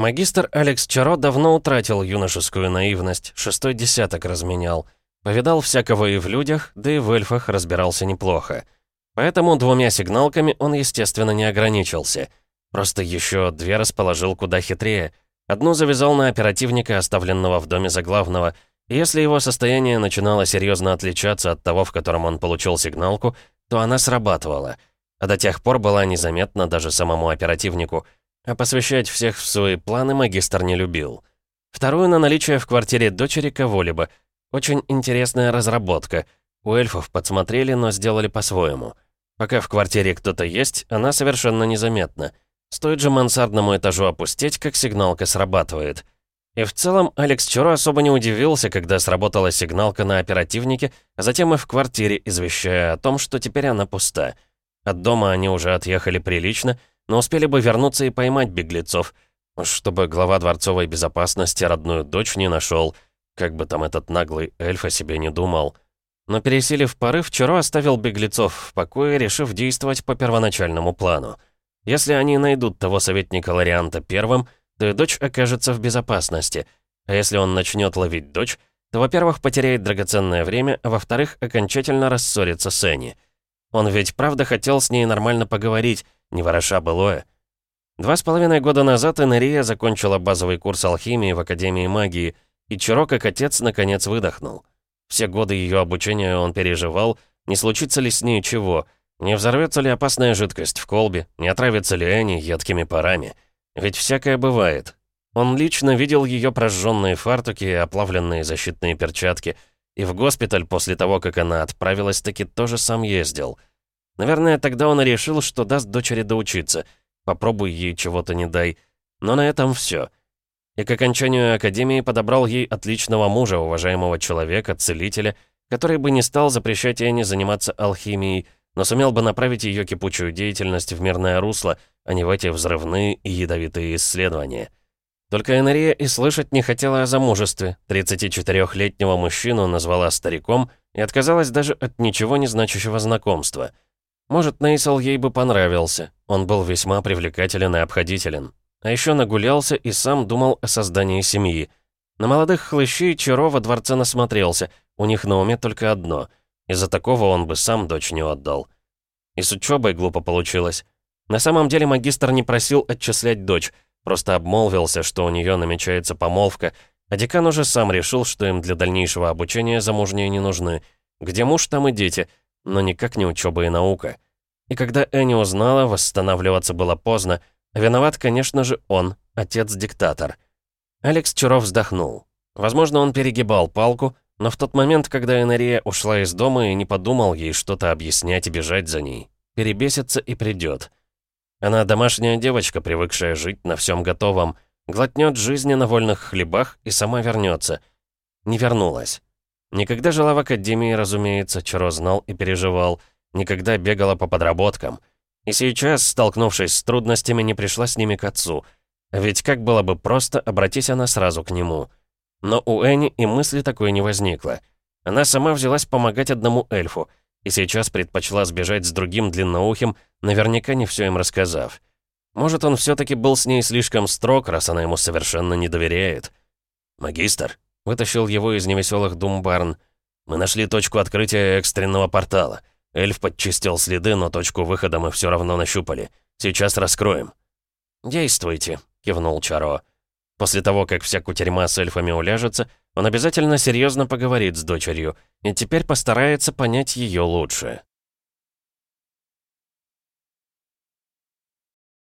Магистр Алекс Чаро давно утратил юношескую наивность, шестой десяток разменял. Повидал всякого и в людях, да и в эльфах разбирался неплохо. Поэтому двумя сигналками он, естественно, не ограничился. Просто еще две расположил куда хитрее. Одну завязал на оперативника, оставленного в доме заглавного, и если его состояние начинало серьезно отличаться от того, в котором он получил сигналку, то она срабатывала. А до тех пор была незаметна даже самому оперативнику — а посвящать всех в свои планы магистр не любил. Вторую на наличие в квартире дочери кого-либо. Очень интересная разработка. У эльфов подсмотрели, но сделали по-своему. Пока в квартире кто-то есть, она совершенно незаметна. Стоит же мансардному этажу опустить, как сигналка срабатывает. И в целом Алекс Чуро особо не удивился, когда сработала сигналка на оперативнике, а затем и в квартире, извещая о том, что теперь она пуста. От дома они уже отъехали прилично, но успели бы вернуться и поймать беглецов. Чтобы глава дворцовой безопасности родную дочь не нашел, как бы там этот наглый эльф о себе не думал. Но пересилив порыв, Чаро оставил беглецов в покое, решив действовать по первоначальному плану. Если они найдут того советника Лорианта первым, то и дочь окажется в безопасности. А если он начнет ловить дочь, то, во-первых, потеряет драгоценное время, а во-вторых, окончательно рассорится с Энни. Он ведь правда хотел с ней нормально поговорить, не вороша былое. Два с половиной года назад Энерия закончила базовый курс алхимии в Академии магии, и Чиро, как отец, наконец выдохнул. Все годы ее обучения он переживал, не случится ли с ней чего, не взорвется ли опасная жидкость в колбе, не отравится ли они едкими парами. Ведь всякое бывает. Он лично видел ее прожженные фартуки и оплавленные защитные перчатки, и в госпиталь после того, как она отправилась, таки тоже сам ездил — Наверное, тогда он и решил, что даст дочери доучиться. Попробуй ей чего-то не дай. Но на этом все. И к окончанию академии подобрал ей отличного мужа, уважаемого человека, целителя, который бы не стал запрещать Энне заниматься алхимией, но сумел бы направить ее кипучую деятельность в мирное русло, а не в эти взрывные и ядовитые исследования. Только Энария и слышать не хотела о замужестве. 34-летнего мужчину назвала стариком и отказалась даже от ничего не значащего знакомства — может, Нейсел ей бы понравился. Он был весьма привлекателен и обходителен. А еще нагулялся и сам думал о создании семьи. На молодых хлыщей Чаро во дворце насмотрелся. У них на уме только одно. Из-за такого он бы сам дочь не отдал. И с учебой глупо получилось. На самом деле магистр не просил отчислять дочь, просто обмолвился, что у нее намечается помолвка, а декан уже сам решил, что им для дальнейшего обучения замужние не нужны. Где муж, там и дети — но никак не учеба и наука. И когда Энни узнала, восстанавливаться было поздно, а виноват, конечно же, он, отец-диктатор. Алекс Чуров вздохнул. Возможно, он перегибал палку, но в тот момент, когда Энария ушла из дома и не подумал ей что-то объяснять и бежать за ней, перебесится и придет. Она домашняя девочка, привыкшая жить на всем готовом, глотнет жизни на вольных хлебах и сама вернется. Не вернулась. Никогда жила в академии, разумеется, Чаро знал и переживал. Никогда бегала по подработкам. И сейчас, столкнувшись с трудностями, не пришла с ними к отцу. Ведь как было бы просто, обратись она сразу к нему. Но у Энни и мысли такой не возникло. Она сама взялась помогать одному эльфу, и сейчас предпочла сбежать с другим длинноухим, наверняка не все им рассказав. Может, он все-таки был с ней слишком строг, раз она ему совершенно не доверяет. «Магистр», Вытащил его из невеселых дум Барн. «Мы нашли точку открытия экстренного портала. Эльф подчистил следы, но точку выхода мы все равно нащупали. Сейчас раскроем». «Действуйте», — кивнул Чаро. После того, как вся кутерьма с эльфами уляжется, он обязательно серьезно поговорит с дочерью и теперь постарается понять ее лучше.